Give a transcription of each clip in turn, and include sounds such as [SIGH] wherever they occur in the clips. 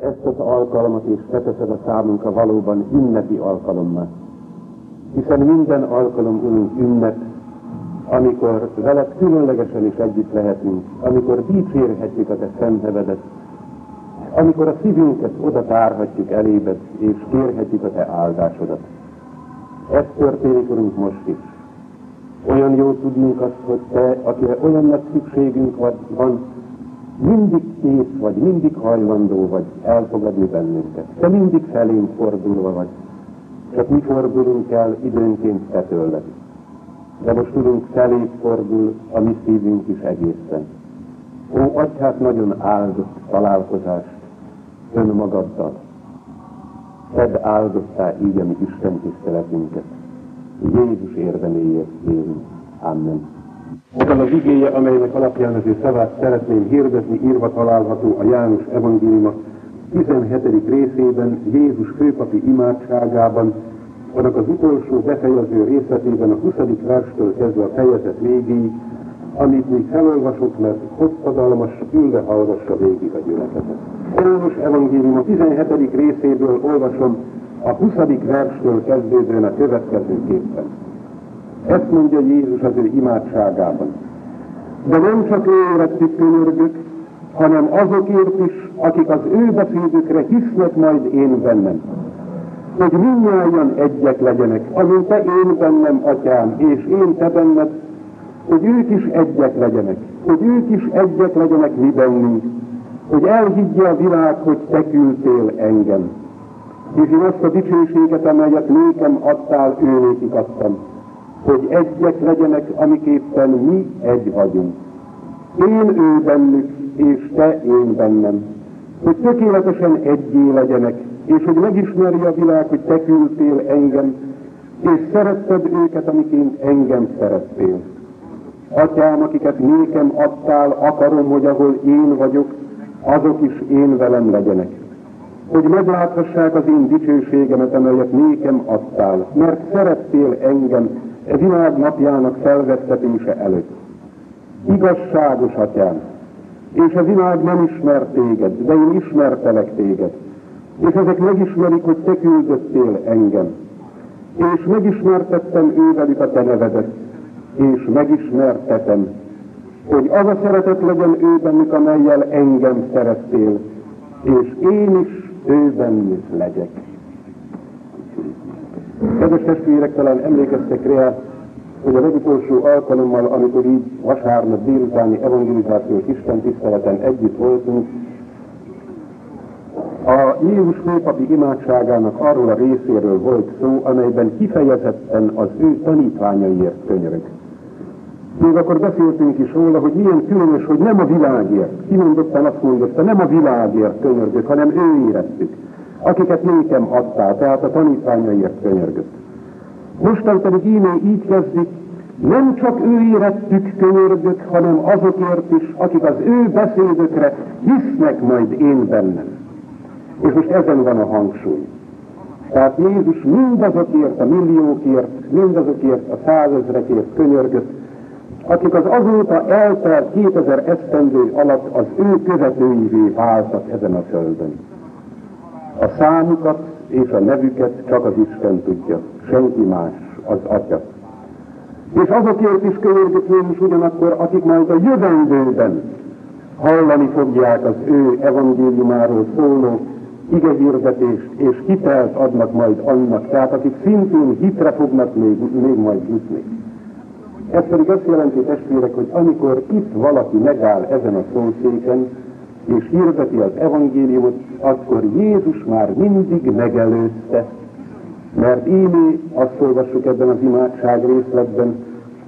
Ezt az alkalmat és teteszed a számunkra valóban ünnepi alkalommá. Hiszen minden alkalom, Urunk, ünnep, amikor veled különlegesen is együtt lehetünk, amikor dicsérhetjük a te szent nevedet, amikor a szívünket oda tárhatjuk elébed, és kérhetjük a te áldásodat. Ez történik, Urunk, most is. Olyan jó tudnunk azt, hogy te, akire olyan nagy szükségünk van, mindig kész vagy, mindig hajlandó vagy elfogadni bennünket. Te mindig felénk fordulva vagy. Csak mi fordulunk el időnként te tőled. De most tudunk felé fordul a mi szívünk is egészen. Ó, adj hát nagyon áldott találkozást önmagaddal. Tedd áldottá így a mi Isten tiszteletünket. Jézus érdeméért kérünk. Amen. Ezen az igéje, amelynek alapján az ő szavát szeretném hirdetni, írva található a János evangéliuma 17. részében, Jézus főpapi imádságában, annak az utolsó befejező részletében a 20. verstől kezdve a fejezet végéig, amit még felolvasok, mert hosszadalmas, ülve hallgassa végig a gyülekezet. János evangélium a 17. részéből olvasom a 20. verstől kezdődően a következőképpen. Ezt mondja Jézus az ő imádságában. De nem csak érettük könyörgök, hanem azokért is, akik az ő beszédükre hisznek majd én bennem. Hogy mindnyájan egyek legyenek, amint te én bennem, atyám, és én te benned, hogy ők is egyek legyenek, hogy ők is egyek legyenek mi bennünk, hogy elhiggye a világ, hogy te küldtél engem. És én azt a dicsőséget, amelyet nékem adtál, őnékik adtam, hogy egyek legyenek, amiképpen mi egy vagyunk. Én ő bennük, és te én bennem. Hogy tökéletesen egyé legyenek, és hogy megismerje a világ, hogy te küldtél engem, és szeretted őket, amiként engem szerettél. Atyám, akiket nékem adtál, akarom, hogy ahol én vagyok, azok is én velem legyenek. Hogy megláthassák az én dicsőségemet, amelyet nékem adtál, mert szerettél engem, e világ napjának felvettetése előtt. Igazságos atyám, és a világ nem ismer téged, de én ismertelek téged, és ezek megismerik, hogy te küldöttél engem. És megismertettem ővelük a te nevedet, és megismertetem, hogy az a szeretet legyen ő bennük, amelyel engem szerettél, és én is ő legyek. Kedves testvérek, talán emlékeztek rá, hogy a legutolsó alkalommal, amikor így vasárnap délutáni evangelizációs Isten tiszteleten együtt voltunk, a Jézus főpapi imádságának arról a részéről volt szó, amelyben kifejezetten az ő tanítványaiért könyörög. Még akkor beszéltünk is róla, hogy milyen különös, hogy nem a világért, kimondottan azt mondotta, nem a világért könyörgök, hanem ő érettük, akiket nékem adtál, tehát a tanítványaiért könyörgött. Mostan pedig íme így kezdik, nem csak ő érettük könyörgök, hanem azokért is, akik az ő beszédökre hisznek majd én bennem. És most ezen van a hangsúly. Tehát Jézus mindazokért, a milliókért, mindazokért, a százezrekért könyörgött, akik az azóta eltelt 2000 esztendő alatt az ő követőivé váltak ezen a földön. A számukat és a nevüket csak az Isten tudja, senki más, az Atya. És azokért is könyörgött Jézus ugyanakkor, akik majd a jövendőben hallani fogják az ő evangéliumáról szóló igehirdetést, és hitelt adnak majd annak, tehát akik szintén hitre fognak még, még majd jutni. Ez pedig azt jelenti, testvérek, hogy amikor itt valaki megáll ezen a szószéken, és hirdeti az evangéliumot, akkor Jézus már mindig megelőzte. Mert ímé azt olvassuk ebben az imádság részletben,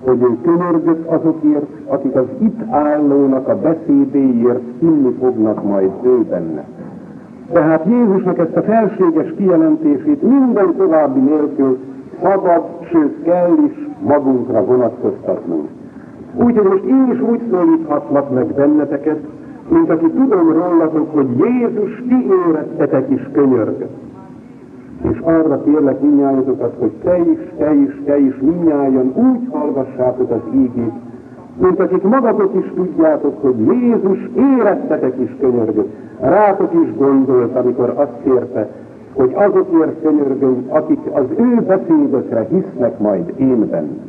hogy ő könyörgött azokért, akik az itt állónak a beszédéért hinni fognak majd ő benne. Tehát Jézusnak ezt a felséges kijelentését minden további nélkül szabad, sőt kell is magunkra vonatkoztatnunk. Úgyhogy most én is úgy szólíthatlak meg benneteket, mint aki tudom rólatok, hogy Jézus ti érettetek is könyörgött. És arra kérlek minnyájatokat, hogy te is, te is, te is minnyájan úgy hallgassátok az ígét, mint akik magatok is tudjátok, hogy Jézus érettetek is könyörgött, rátok is gondolt, amikor azt kérte, hogy azokért könyörgöm, akik az ő beszédökre hisznek majd én bennem.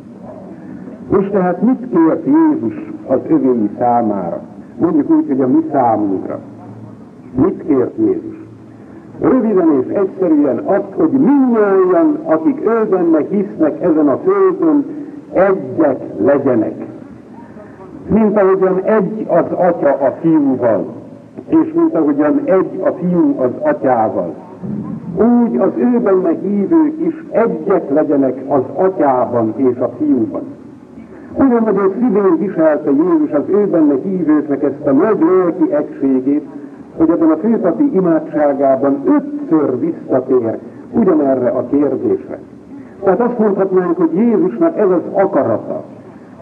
Most tehát mit kért Jézus az övéi számára? Mondjuk úgy, hogy a mi számunkra. Mit kért Jézus? Röviden és egyszerűen azt, hogy mindnyájan, akik ő benne hisznek ezen a földön, egyek legyenek. Mint ahogyan egy az atya a fiúval, és mint ahogyan egy a fiú az atyával. Úgy az ő benne hívők is egyek legyenek az atyában és a fiúban. Ugyanazon szívén viselte Jézus az ő benne hívőknek ezt a nagy lelki egységét, hogy ebben a főpapi imádságában ötször visszatér ugyanerre a kérdésre. Tehát azt mondhatnánk, hogy Jézusnak ez az akarata,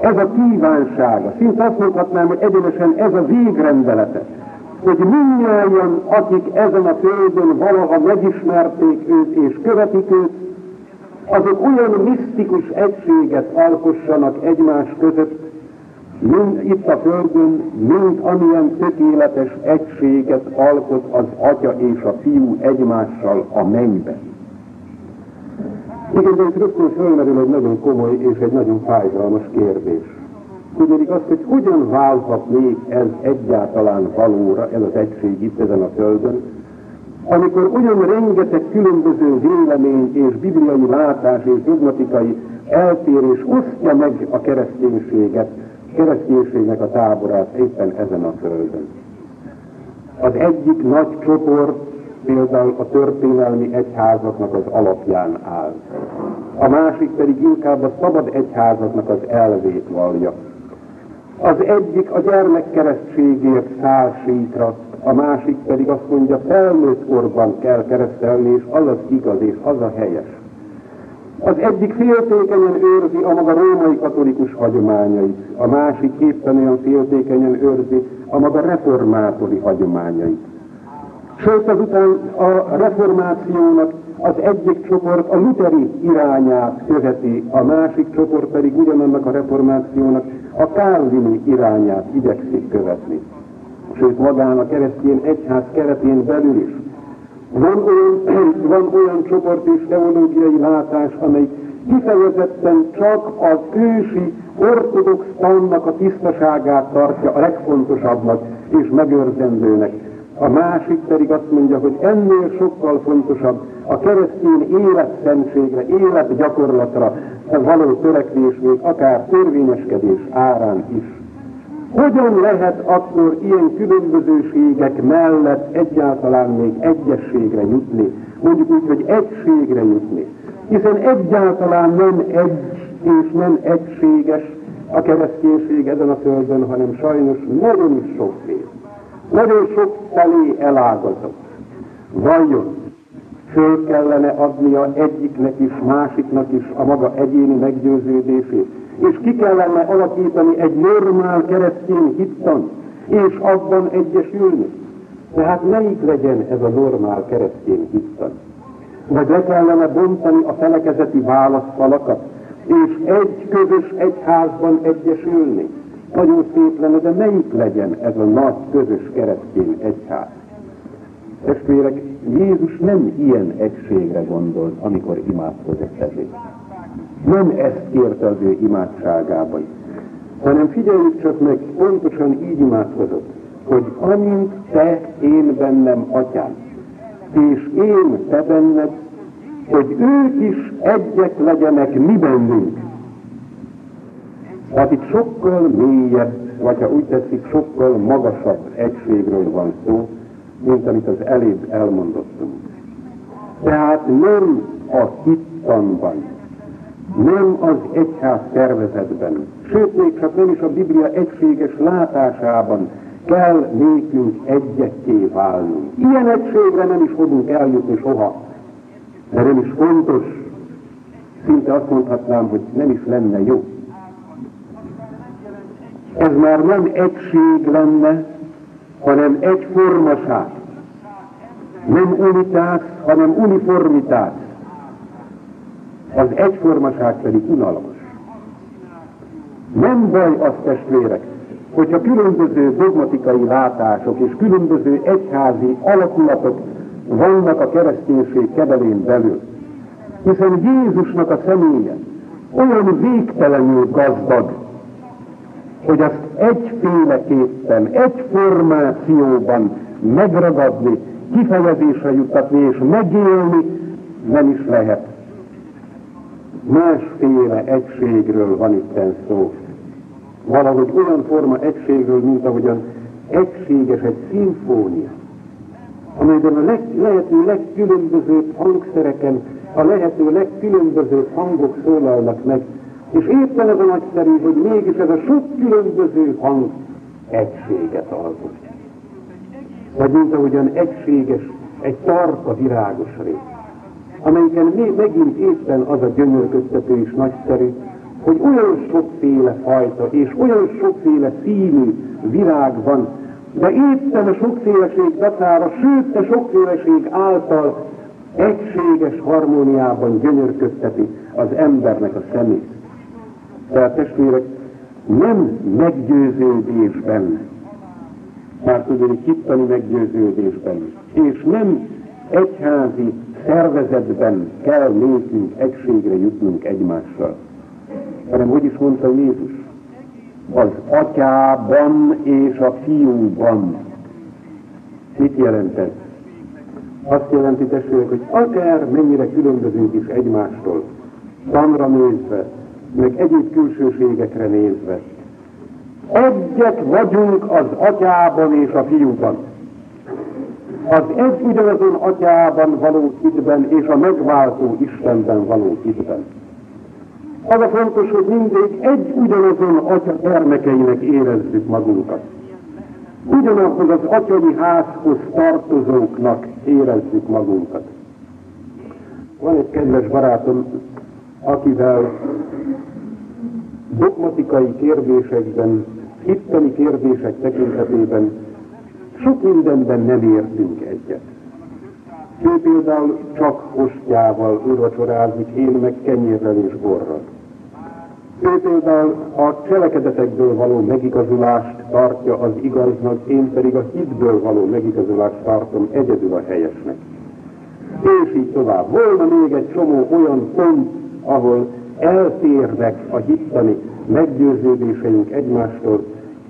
ez a kívánsága, szinte azt mondhatnám, hogy egyenesen ez a végrendelete, hogy mindnyájan, akik ezen a földön valaha megismerték őt és követik őt, azok olyan misztikus egységet alkossanak egymás között, mind itt a Földön, mind amilyen tökéletes egységet alkot az Atya és a Fiú egymással a mennyben. Igen, de itt rögtön fölmerül egy nagyon komoly és egy nagyon fájdalmas kérdés. Tudnék azt, hogy hogyan válhat még ez egyáltalán valóra, ez az egység itt ezen a Földön, amikor olyan rengeteg különböző vélemény és bibliai látás és dogmatikai eltérés osztja meg a kereszténységet, kereszténységnek a táborát éppen ezen a földön. Az egyik nagy csoport például a történelmi egyházaknak az alapján áll. A másik pedig inkább a szabad egyházaknak az elvét vallja. Az egyik a gyermekkeresztségért száll síkra, a másik pedig azt mondja, felnőtt korban kell keresztelni, és az az igaz, és az a helyes. Az egyik féltékenyen őrzi a maga római katolikus hagyományait, a másik éppen olyan féltékenyen őrzi a maga reformátori hagyományait. Sőt, azután a reformációnak az egyik csoport a luteri irányát követi, a másik csoport pedig ugyanannak a reformációnak a kálvini irányát igyekszik követni sőt magán a keresztény egyház keretén belül is. Van olyan, [CLEARS THROAT] van olyan csoport és teológiai látás, amely kifejezetten csak az ősi ortodox tannak a tisztaságát tartja a legfontosabbnak és megőrzendőnek. A másik pedig azt mondja, hogy ennél sokkal fontosabb a keresztény életszentségre, életgyakorlatra való törekvés még akár törvényeskedés árán is. Hogyan lehet akkor ilyen különbözőségek mellett egyáltalán még egyességre jutni, mondjuk úgy, hogy egységre jutni? Hiszen egyáltalán nem egy és nem egységes a kereszténység ezen a földön, hanem sajnos nagyon is sokféle. Nagyon sok felé elágazott. Vajon föl kellene adnia egyiknek is, másiknak is a maga egyéni meggyőződését, és ki kellene alakítani egy normál keresztény hittan, és abban egyesülni. Tehát melyik legyen ez a normál keresztény hittan? Vagy le kellene bontani a felekezeti válaszfalakat, és egy közös egyházban egyesülni? Nagyon szép lenne, de melyik legyen ez a nagy közös keresztény egyház? Testvérek, Jézus nem ilyen egységre gondolt, amikor imádkozott ezért. Nem ezt kérte az ő imádságában, hanem figyeljük csak meg, pontosan így imádkozott, hogy amint te, én bennem, atyám, és én te benned, hogy ők is egyek legyenek mi bennünk. Hát itt sokkal mélyebb, vagy ha úgy tetszik, sokkal magasabb egységről van szó, mint amit az elébb elmondottunk. Tehát nem a hittanban, nem az egyház szervezetben, sőt még csak nem is a Biblia egységes látásában kell nékünk egyekké válnunk. Ilyen egységre nem is fogunk eljutni soha, de nem is fontos, szinte azt mondhatnám, hogy nem is lenne jó. Ez már nem egység lenne, hanem egyformaság. Nem unitás, hanem uniformitás. Az egyformaság pedig unalmas. Nem baj az testvérek, hogyha különböző dogmatikai látások és különböző egyházi alakulatok vannak a kereszténység kebelén belül. Hiszen Jézusnak a személye olyan végtelenül gazdag, hogy azt egyféleképpen, egy formációban megragadni, kifejezésre juttatni és megélni nem is lehet. Másféle egységről van itt szó. Valahogy olyan forma egységről, mint ahogyan egységes egy szimfónia, amelyben a leg, lehető legkülönbözőbb hangszereken a lehető legkülönbözőbb hangok szólalnak meg, és éppen ez a nagyszerű, hogy mégis ez a sok különböző hang egységet alkot. Vagy mint ahogyan egységes egy tarka virágos rét, amelyiken még megint éppen az a gyönyörködtető és nagyszerű, hogy olyan sokféle fajta és olyan sokféle színű virág van, de éppen a sokféleség dacára, sőt a sokféleség által egységes harmóniában gyönyörködteti az embernek a szemét. Tehát testvérek, nem meggyőződésben, már tudni hittani meggyőződésben, és nem egyházi szervezetben kell nékünk egységre jutnunk egymással, hanem hogy is mondta Jézus, az atyában és a fiúban. Mit jelent ez? Azt jelenti testvérek, hogy akár mennyire különbözünk is egymástól, tanra nézve, meg egyéb külsőségekre nézve. Egyek vagyunk az atyában és a fiúban. Az egy ugyanazon atyában való hitben és a megváltó Istenben való hitben. Az a fontos, hogy mindig egy ugyanazon atya termekeinek érezzük magunkat. Ugyanahhoz az atyai házhoz tartozóknak érezzük magunkat. Van egy kedves barátom, akivel dogmatikai kérdésekben, hitteni kérdések tekintetében sok mindenben nem értünk egyet. Ő például csak ostjával urvacsorázik, én meg kenyérrel és borral. Ő például a cselekedetekből való megigazulást tartja az igaznak, én pedig a hitből való megigazulást tartom egyedül a helyesnek. És így tovább. Volna még egy csomó olyan pont, ahol eltérnek a hittani meggyőződéseink egymástól,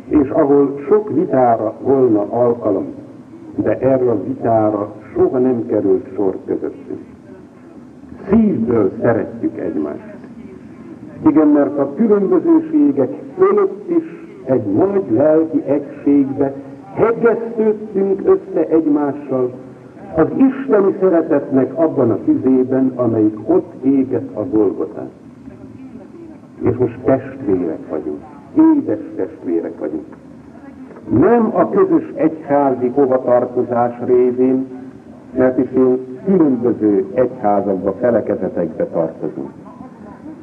és ahol sok vitára volna alkalom, de erre a vitára soha nem került sor közöttünk. Szívből szeretjük egymást. Igen, mert a különbözőségek fölött is egy nagy lelki egységbe hegesztődtünk össze egymással, az isteni szeretetnek abban a tüzében, amelyik ott éget a Golgotán. És most testvérek vagyunk, édes testvérek vagyunk. Nem a közös egyházi hovatartozás révén, mert is én különböző egyházakba, felekezetekbe tartozunk.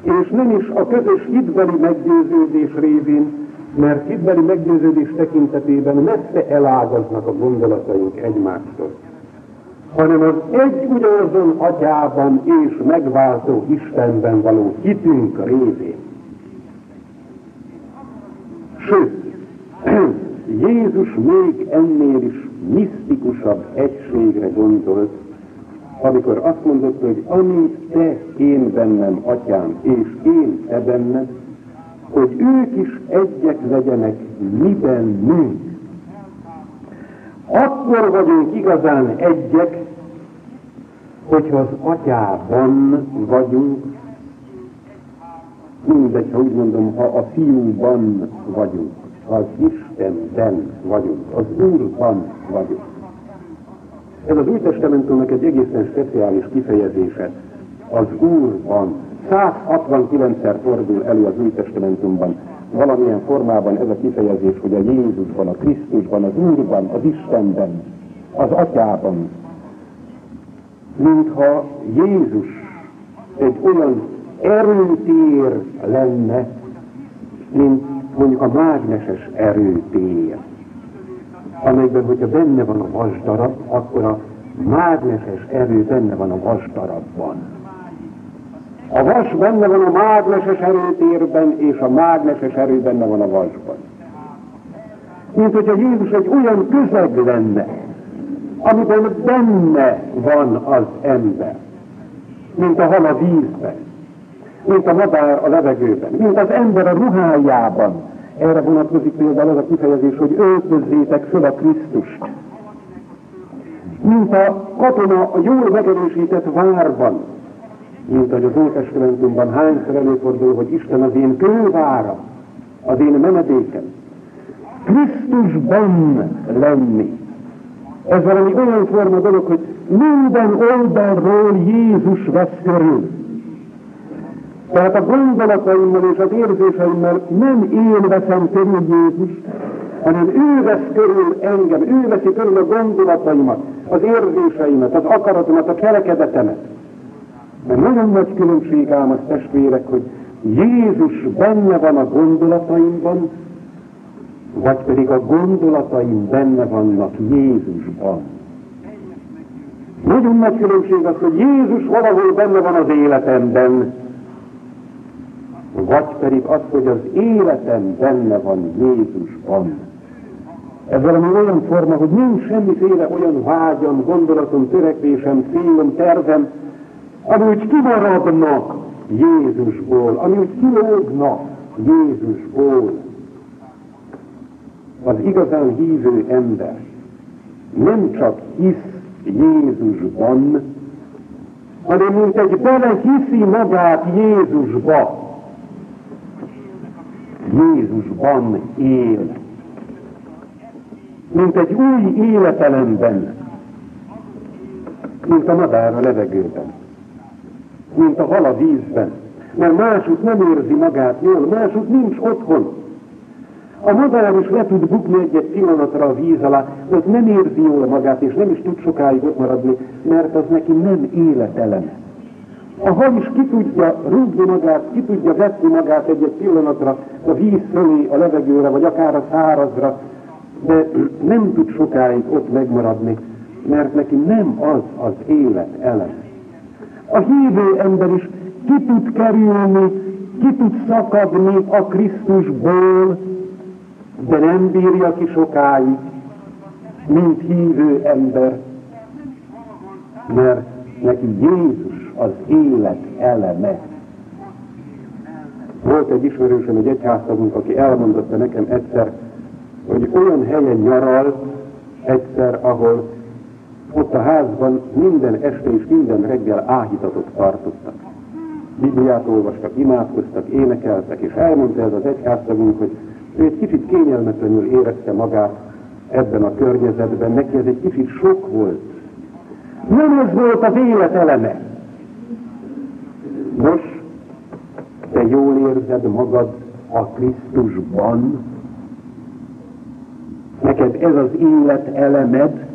És nem is a közös hitbeli meggyőződés révén, mert hitbeli meggyőződés tekintetében messze elágaznak a gondolataink egymástól hanem az egy ugyanazon atyában és megváltó Istenben való hitünk révén. Sőt, [CLEARS THROAT] Jézus még ennél is misztikusabb egységre gondolt, amikor azt mondott, hogy amint te én bennem, atyám, és én te benned, hogy ők is egyek legyenek mi bennünk. Akkor vagyunk igazán egyek, hogyha az atyában vagyunk, mindegy, ha úgy mondom, ha a fiúban vagyunk, ha az Istenben vagyunk, az Úrban vagyunk. Ez az Új Testamentumnak egy egészen speciális kifejezése. Az Úrban. 169-szer fordul elő az Új Testamentumban valamilyen formában ez a kifejezés, hogy a Jézusban, a Krisztusban, az Úrban, az Istenben, az Atyában, mintha Jézus egy olyan erőtér lenne, mint mondjuk a mágneses erőtér, amelyben, hogyha benne van a vasdarab, akkor a mágneses erő benne van a vasdarabban. A vas benne van a mágneses erőtérben, és a mágneses erő benne van a vasban. Mint hogyha Jézus egy olyan közeg lenne, amiben benne van az ember, mint a hal a vízben, mint a madár a levegőben, mint az ember a ruhájában. Erre vonatkozik például az a kifejezés, hogy öltözzétek föl a Krisztust. Mint a katona a jól megerősített várban, mint ahogy az Ótestamentumban hányszor előfordul, hogy Isten az én kővára, az én menedékem. Krisztusban lenni. Ez valami olyan forma dolog, hogy minden oldalról Jézus vesz körül. Tehát a gondolataimmal és az érzéseimmel nem én veszem körül Jézus, hanem ő vesz körül engem, ő veszi körül a gondolataimat, az érzéseimet, az akaratomat, a cselekedetemet. Mert nagyon nagy különbség ám az testvérek, hogy Jézus benne van a gondolataimban, vagy pedig a gondolataim benne vannak Jézusban. Nagyon nagy különbség az, hogy Jézus valahol benne van az életemben, vagy pedig az, hogy az életem benne van Jézusban. Ez valami olyan forma, hogy nincs semmiféle olyan vágyam, gondolatom, törekvésem, célom, tervem, ami úgy kimaradnak Jézusból, ami úgy kilógnak Jézusból. Az igazán hívő ember nem csak hisz Jézusban, hanem mint egy bele hiszi magát Jézusba. Jézusban él. Mint egy új életelemben, mint a madár a levegőben mint a hal a vízben. Mert másút nem érzi magát jól, másút nincs otthon. A madár is le tud bukni egy-egy pillanatra a víz alá, ott nem érzi jól magát, és nem is tud sokáig ott maradni, mert az neki nem életeleme. A hal is ki tudja rúgni magát, ki tudja vetni magát egy-egy pillanatra a víz fölé, a levegőre, vagy akár a szárazra, de nem tud sokáig ott megmaradni, mert neki nem az az élet eleme. A hívő ember is ki tud kerülni, ki tud szakadni a Krisztusból, de nem bírja ki sokáig, mint hívő ember, mert neki Jézus az élet eleme. Volt egy ismerősöm, egy egyháztagunk, aki elmondotta nekem egyszer, hogy olyan helyen nyaral egyszer, ahol ott a házban minden este és minden reggel áhítatot tartottak. Bibliát olvastak, imádkoztak, énekeltek, és elmondta ez az egyháztagunk, hogy ő egy kicsit kényelmetlenül érezte magát ebben a környezetben, neki ez egy kicsit sok volt. Nem ez volt az élet eleme. Nos, te jól érzed magad a Krisztusban, neked ez az élet elemed,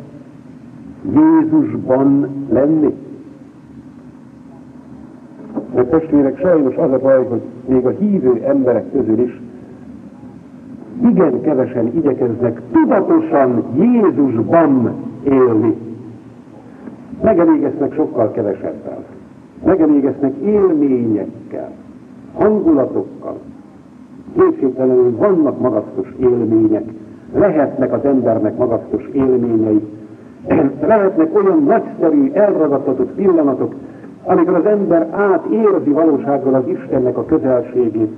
Jézusban lenni. Mert testvérek, sajnos az a baj, hogy még a hívő emberek közül is igen kevesen igyekeznek tudatosan Jézusban élni. Megelégeznek sokkal kevesebben. Megelégeznek élményekkel, hangulatokkal. Kétségtelenül vannak magasztos élmények, lehetnek az embernek magasztos élményei, [CLEARS THROAT] lehetnek olyan nagyszerű, elragadtatott pillanatok, amikor az ember átérzi valósággal az Istennek a közelségét,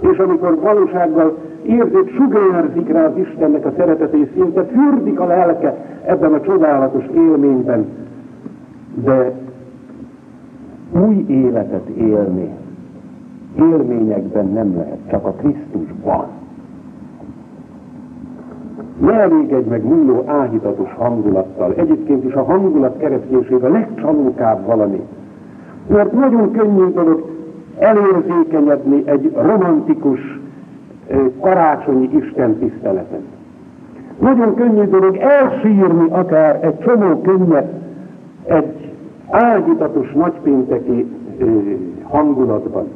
és amikor valósággal érzik, sugárzik rá az Istennek a szeretetét, szinte fürdik a lelke ebben a csodálatos élményben, de új életet élni élményekben nem lehet, csak a Krisztusban ne elégedj meg múló áhítatos hangulattal. Egyébként is a hangulat kereszténység a legcsalókább valami. Mert nagyon könnyű dolog elérzékenyedni egy romantikus karácsonyi Isten tiszteleten. Nagyon könnyű dolog elsírni akár egy csomó könnyet egy álditatos nagypénteki hangulatban.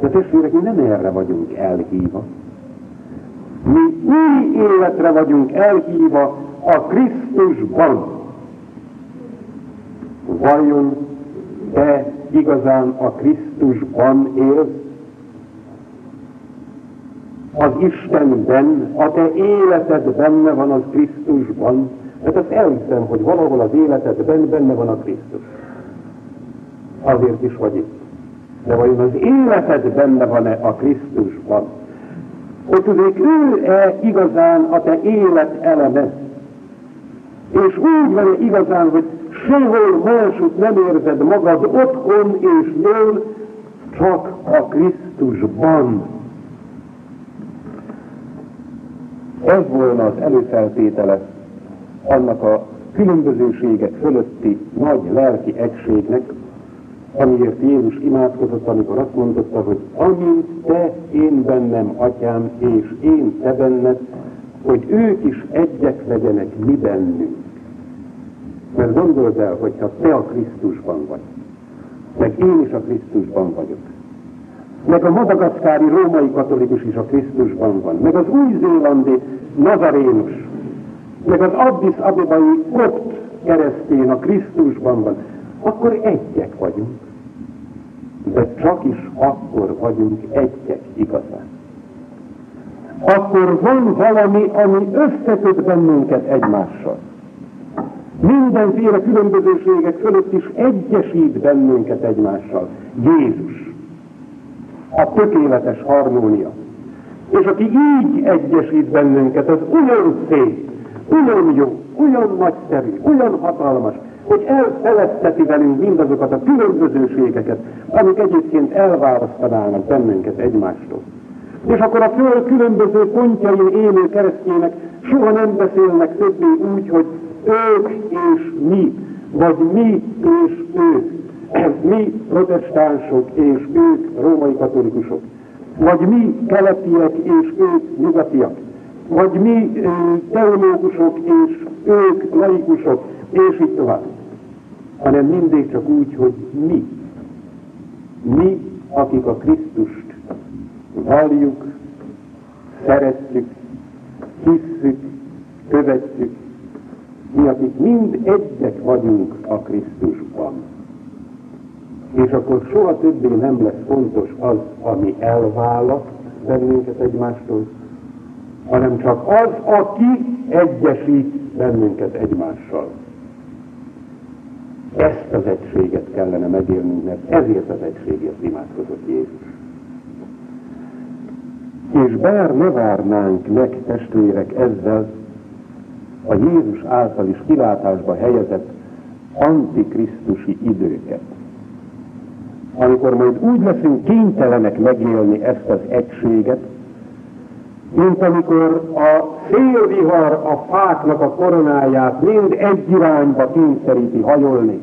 De testvérek, mi nem erre vagyunk elhívva. Mi új életre vagyunk elhívva a Krisztusban. Vajon te igazán a Krisztusban élsz, az Istenben, a te életed benne van az Krisztusban, mert azt elhiszem, hogy valahol az életedben benne van a Krisztus. Azért is vagy itt. De vajon az életed benne van-e a Krisztusban? Hogy tudnék, ő-e igazán a te élet eleme? És úgy van -e igazán, hogy sehol másút nem érzed magad otthon és jól, csak a Krisztusban. Ez volna az előfeltétele annak a különbözőségek fölötti nagy lelki egységnek, amiért Jézus imádkozott, amikor azt mondotta, hogy amint te, én bennem, atyám, és én te benned, hogy ők is egyek legyenek mi bennünk. Mert gondold el, hogyha te a Krisztusban vagy, meg én is a Krisztusban vagyok, meg a madagaszkári római katolikus is a Krisztusban van, meg az új-zélandi nazarénus, meg az Addis Abebai kopt keresztén a Krisztusban van, akkor egyek vagyunk. De csak is akkor vagyunk egyek igazán. Akkor van valami, ami összeköt bennünket egymással. Mindenféle különbözőségek fölött is egyesít bennünket egymással. Jézus. A tökéletes harmónia. És aki így egyesít bennünket, az olyan szép, olyan jó, olyan nagyszerű, olyan hatalmas, hogy elfeledteti velünk mindazokat a különbözőségeket, amik egyébként elválasztanának bennünket egymástól. És akkor a föld különböző pontjain élő keresztjének soha nem beszélnek többé úgy, hogy ők és mi, vagy mi és ők. [CLEARS THROAT] Mi protestánsok és ők római katolikusok. Vagy mi keletiek és ők nyugatiak. Vagy mi teológusok és ők laikusok, és így tovább hanem mindig csak úgy, hogy mi. Mi, akik a Krisztust valljuk, szeretjük, hisszük, követjük, mi, akik mind egyek vagyunk a Krisztusban. És akkor soha többé nem lesz fontos az, ami elválaszt bennünket egymástól, hanem csak az, aki egyesít bennünket egymással. Ezt az egységet kellene megélnünk, mert ezért az egységért imádkozott Jézus. És bár ne várnánk meg, testvérek, ezzel a Jézus által is kilátásba helyezett antikrisztusi időket, amikor majd úgy leszünk kénytelenek megélni ezt az egységet, mint amikor a szélvihar a fáknak a koronáját mind egy irányba kényszeríti hajolni.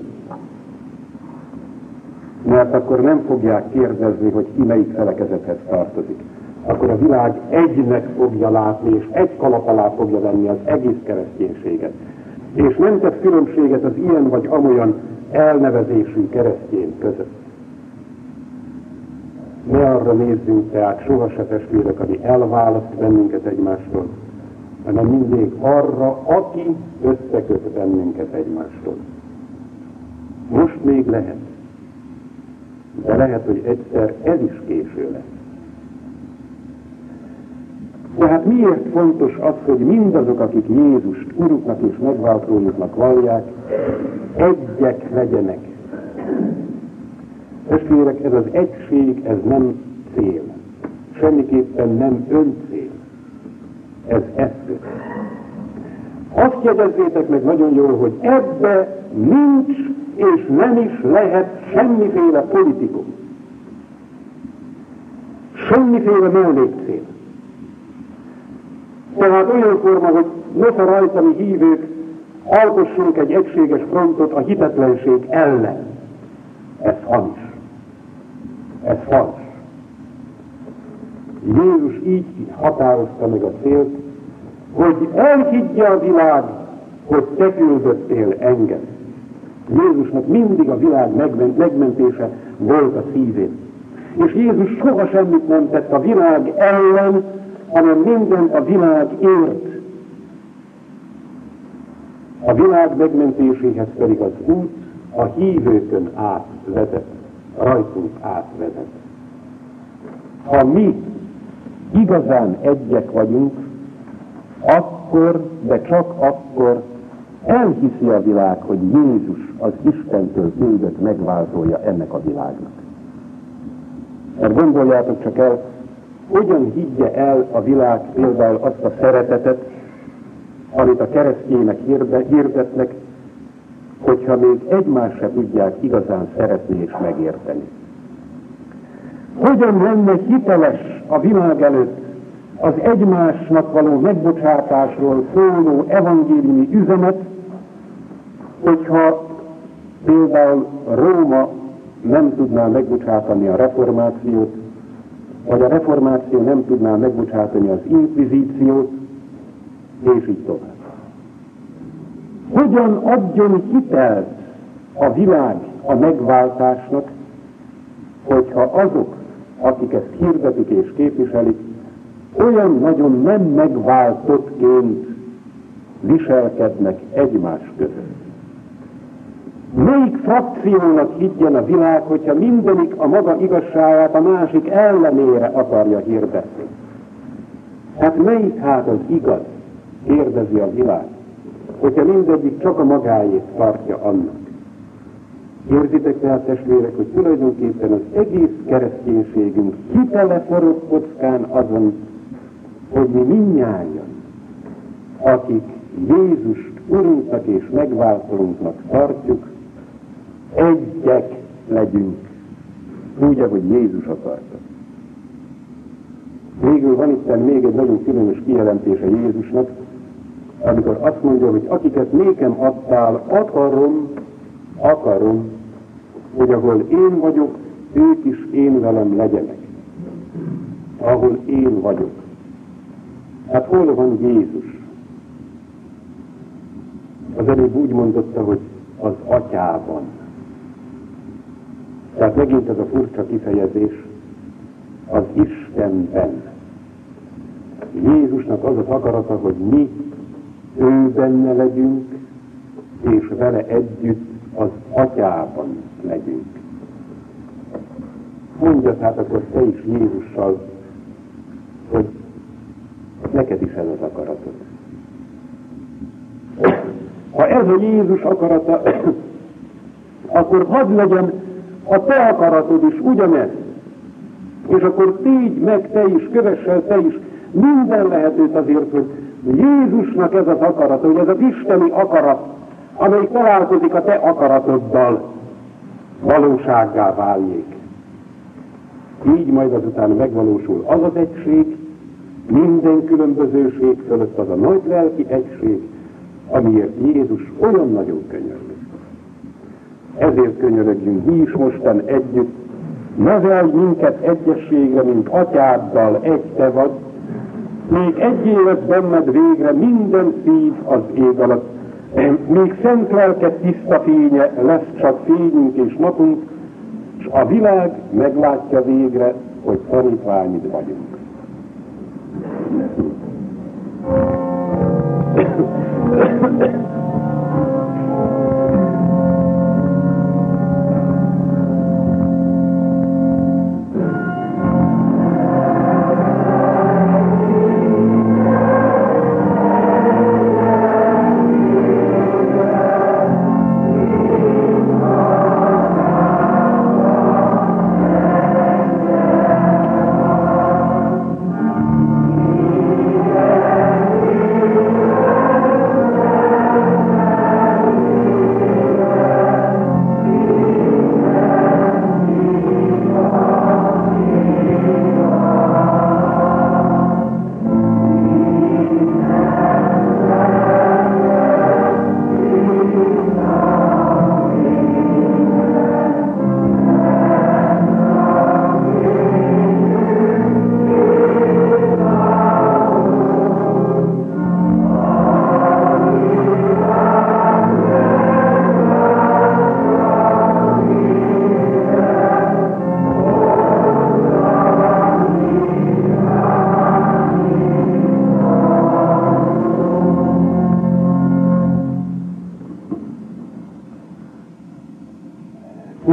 Mert akkor nem fogják kérdezni, hogy ki melyik felekezethez tartozik. Akkor a világ egynek fogja látni, és egy kalap alá fogja venni az egész kereszténységet. És nem tesz különbséget az ilyen vagy amolyan elnevezésű keresztény között. Ne arra nézzünk tehát soha se testvérek, ami elválaszt bennünket egymástól, hanem mindig arra, aki összeköt bennünket egymástól. Most még lehet, de lehet, hogy egyszer ez is késő lesz. Tehát miért fontos az, hogy mindazok, akik Jézust Uruknak és megváltójuknak vallják, egyek legyenek Testvérek, ez az egység, ez nem cél. Semmiképpen nem öncél. Ez eszköz. Azt jegyezzétek meg nagyon jól, hogy ebbe nincs és nem is lehet semmiféle politikum. Semmiféle mellékcél. Tehát olyan forma, hogy noha rajta mi hívők alkossunk egy egységes frontot a hitetlenség ellen. Ez hamis. Ez fals. Jézus így határozta meg a célt, hogy elhiggye a világ, hogy te küldöttél engem. Jézusnak mindig a világ megmentése volt a szívén. És Jézus soha semmit nem tett a világ ellen, hanem mindent a világ ért. A világ megmentéséhez pedig az út a hívőkön át vezet. Rajtunk átvezet. Ha mi igazán egyek vagyunk, akkor, de csak akkor elhiszi a világ, hogy Jézus az Istentől küldött megváltója ennek a világnak. Mert gondoljátok csak el, hogyan higgye el a világ például azt a szeretetet, amit a keresztjének hirdetnek, hogyha még egymás se tudják igazán szeretni és megérteni. Hogyan lenne hiteles a világ előtt az egymásnak való megbocsátásról szóló evangéliumi üzenet, hogyha például Róma nem tudná megbocsátani a reformációt, vagy a reformáció nem tudná megbocsátani az inkvizíciót, és így tovább. Hogyan adjon hitelt a világ a megváltásnak, hogyha azok, akik ezt hirdetik és képviselik, olyan nagyon nem megváltottként viselkednek egymás között. Melyik frakciónak higgyen a világ, hogyha mindenik a maga igazságát a másik ellenére akarja hirdetni? Hát melyik hát az igaz? Kérdezi a világ. Hogyha mindegyik csak a magáét tartja annak. Érzitek tehát testvérek, hogy tulajdonképpen az egész kereszténységünk hitele forog kockán azon, hogy mi mindnyájan, akik Jézust Urunknak és megváltóunknak tartjuk, egyek legyünk, úgy, ahogy Jézus akarta. Végül van itt még egy nagyon különös kijelentése Jézusnak, amikor azt mondja, hogy akiket nékem adtál, akarom, akarom, hogy ahol én vagyok, ők is én velem legyenek. Ahol én vagyok. Hát hol van Jézus? Az előbb úgy mondotta, hogy az atyában. Tehát megint ez a furcsa kifejezés, az Istenben. Jézusnak az az akarata, hogy mi ő benne legyünk, és vele együtt az atyában legyünk. Mondja hát akkor te is Jézussal, hogy neked is ez az akaratod. Ha ez a Jézus akarata, [CLEARS THROAT] akkor hadd legyen a te akaratod is ugyanez. És akkor tégy meg te is, kövessel te is minden lehetőt azért, hogy Jézusnak ez az akarat, hogy ez az isteni akarat, amely találkozik a te akaratoddal, valósággá váljék. Így majd azután megvalósul az az egység, minden különbözőség fölött az a nagy lelki egység, amiért Jézus olyan nagyon könyörgött. Ezért könyörögjünk mi is mostan együtt, nevelj minket egyességre, mint atyáddal egy te vagy, még egy élet benned végre minden szív az ég alatt, még szent lelked tiszta fénye lesz csak fényünk és napunk, és a világ meglátja végre, hogy tanítványid vagyunk. Thank you.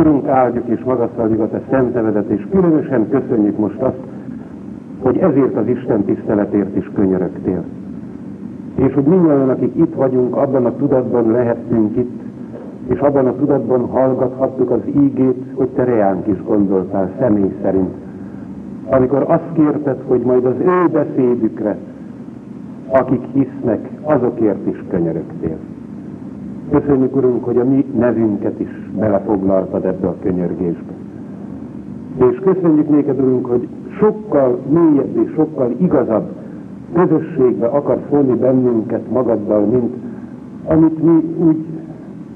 Urunk, áldjuk és magasztaljuk a Te szent és különösen köszönjük most azt, hogy ezért az Isten tiszteletért is könyörögtél. És hogy mindjárt, akik itt vagyunk, abban a tudatban lehettünk itt, és abban a tudatban hallgathattuk az ígét, hogy te reánk is gondoltál személy szerint. Amikor azt kérted, hogy majd az ő beszédükre, akik hisznek, azokért is könyörögtél. Köszönjük, Urunk, hogy a mi nevünket is belefoglaltad ebbe a könyörgésbe. És köszönjük néked, Urunk, hogy sokkal mélyebb és sokkal igazabb közösségbe akar fonni bennünket magaddal, mint amit mi úgy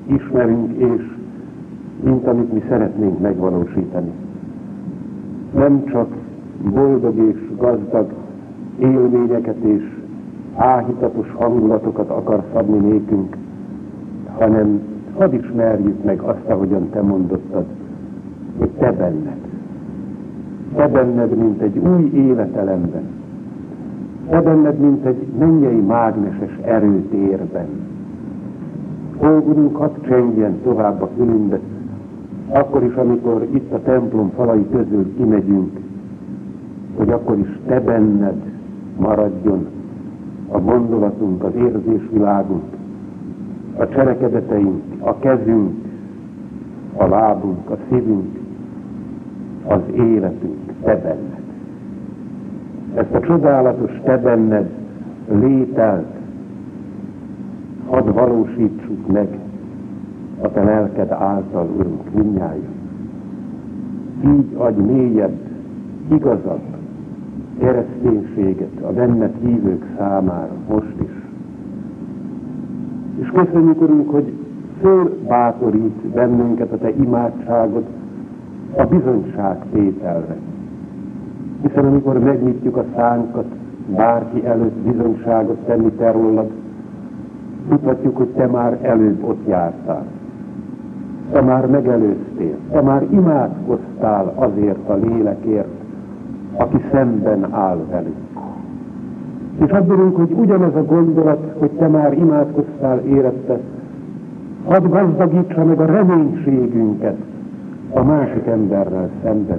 ismerünk, és mint amit mi szeretnénk megvalósítani. Nem csak boldog és gazdag élményeket és áhítatos hangulatokat akar szabni nékünk, hanem hadd ismerjük meg azt, ahogyan te mondottad, hogy te benned. Te benned, mint egy új életelemben. Te benned, mint egy mennyei mágneses erőtérben. Ó, Urunk, hadd csengjen tovább a fülünkbe, akkor is, amikor itt a templom falai közül kimegyünk, hogy akkor is Te benned maradjon a gondolatunk, az érzésvilágunk, a cselekedeteink, a kezünk, a lábunk, a szívünk, az életünk, te benned. Ezt a csodálatos te benned lételt hadd valósítsuk meg a te lelked által, Urunk, mindnyáján. Így adj mélyebb, igazabb kereszténységet a benned hívők számára most is. És köszönjük, Urunk, hogy fölbátorít bennünket a Te imádságod a bizonyságtételre. Hiszen amikor megnyitjuk a szánkat, bárki előtt bizonyságot tenni te rólad, tudhatjuk, hogy te már előbb ott jártál. Te már megelőztél, te már imádkoztál azért a lélekért, aki szemben áll velünk. És abban hogy ugyanez a gondolat, hogy te már imádkoztál érette, hadd gazdagítsa meg a reménységünket a másik emberrel szemben.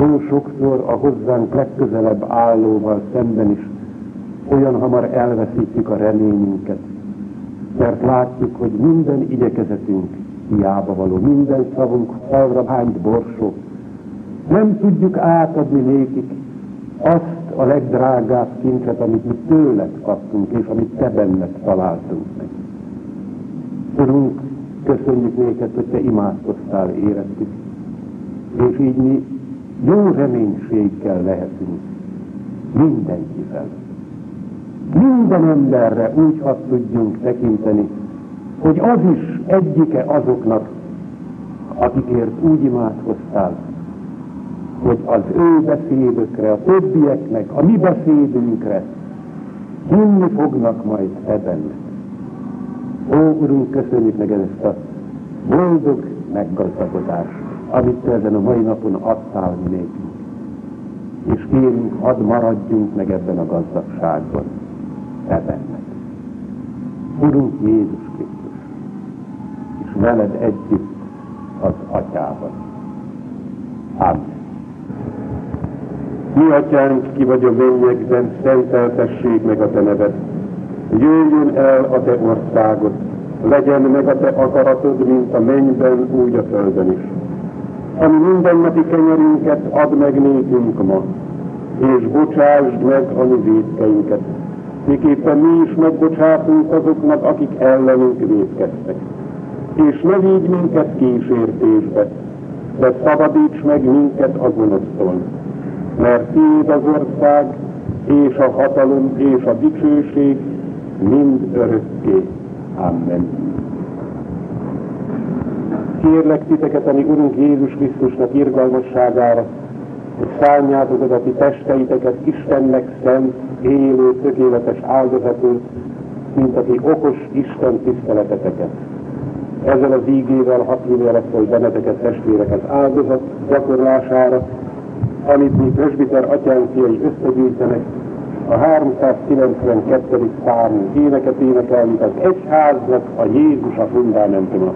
Ó, sokszor a hozzánk legközelebb állóval szemben is olyan hamar elveszítjük a reményünket, mert látjuk, hogy minden igyekezetünk hiába való, minden szavunk falra hányt borsó. Nem tudjuk átadni nékik azt a legdrágább kincset, amit mi tőled kaptunk, és amit te benned találtunk meg. Urunk, köszönjük néked, hogy te imádkoztál érettük, és így mi jó reménységgel lehetünk mindenkivel. Minden emberre úgy hadd tudjunk tekinteni, hogy az is egyike azoknak, akikért úgy imádkoztál, hogy az ő beszédökre, a többieknek, a mi beszédünkre hinni fognak majd benned. Ó, Urunk, köszönjük meg ezt a boldog meggazdagodást, amit te ezen a mai napon adtál mi nékünk. És kérünk, hadd maradjunk meg ebben a gazdagságban, benned. Urunk Jézus Krisztus, és veled együtt az Atyában. Amen. Mi atyánk, ki vagy a mennyekben, szenteltessék meg a te neved. Jöjjön el a te országod, legyen meg a te akaratod, mint a mennyben, úgy a földön is. Ami mindennapi kenyerünket add meg nékünk ma, és bocsásd meg a mi védkeinket, miképpen mi is megbocsátunk azoknak, akik ellenünk védkeztek. És ne vigy minket kísértésbe, de szabadíts meg minket a gonosztól mert tiéd az ország, és a hatalom, és a dicsőség mind örökké. Amen. Kérlek titeket, ami Urunk Jézus Krisztusnak irgalmasságára, hogy szálljátok oda ti testeiteket Istennek szent, élő, tökéletes áldozatul, mint aki okos Isten tiszteleteteket. Ezzel az ígével hadd hogy benneteket testvéreket áldozat gyakorlására, amit mi presbiter atyánk fiai összegyűjtenek, a 392. számú éneket énekelni az egyháznak a Jézus a fundamentuma.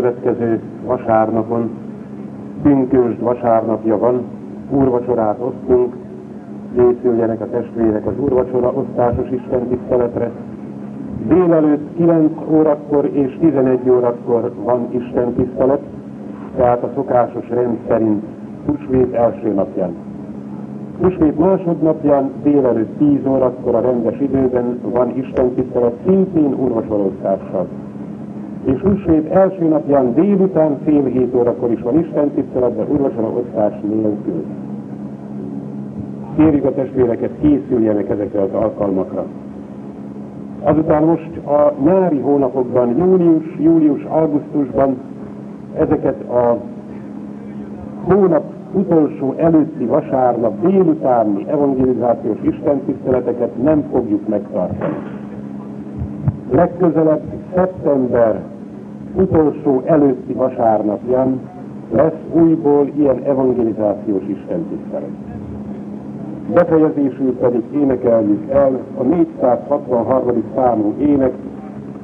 Következő vasárnapon, pünkösd vasárnapja van, úrvacsorát osztunk, készüljenek a testvérek az úrvacsora osztásos Isten tiszteletre. Délelőtt 9 órakor és 11 órakor van Isten tisztelet, tehát a szokásos rend szerint húsvét első napján. Húsvét másodnapján délelőtt 10 órakor a rendes időben van Isten tisztelet szintén urvasolóztással. És húsvét első napján délután fél hét órakor is van Isten tisztelet, de urvasolóztás nélkül. Kérjük a testvéreket, készüljenek ezekre az alkalmakra. Azután most a nyári hónapokban, június, július, augusztusban ezeket a hónap utolsó előtti vasárnap délutáni evangelizációs istentiszteleteket nem fogjuk megtartani. Legközelebb szeptember utolsó előtti vasárnapján lesz újból ilyen evangelizációs istentisztelet. Befejezésül pedig énekeljük el a 463. számú ének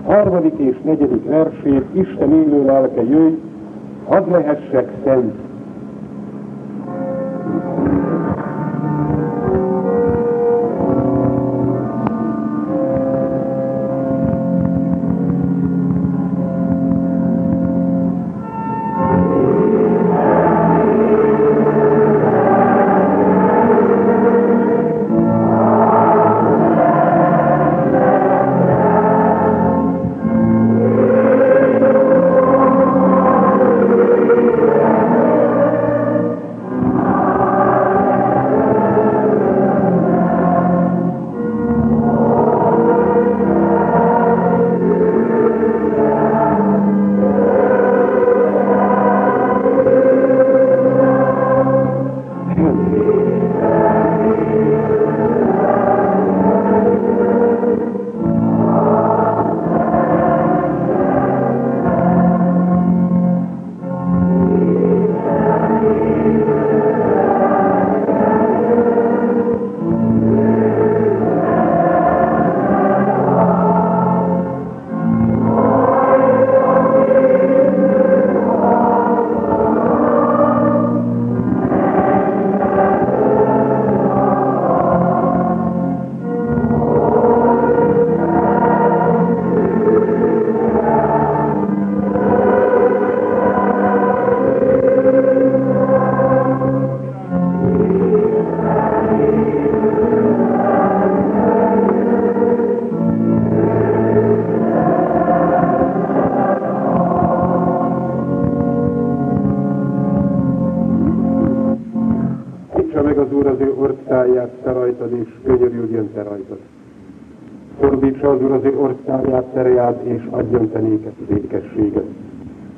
harmadik és negyedik versét, Isten élő lelke jöjj, hadd lehessek szent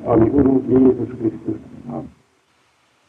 terját és adjon te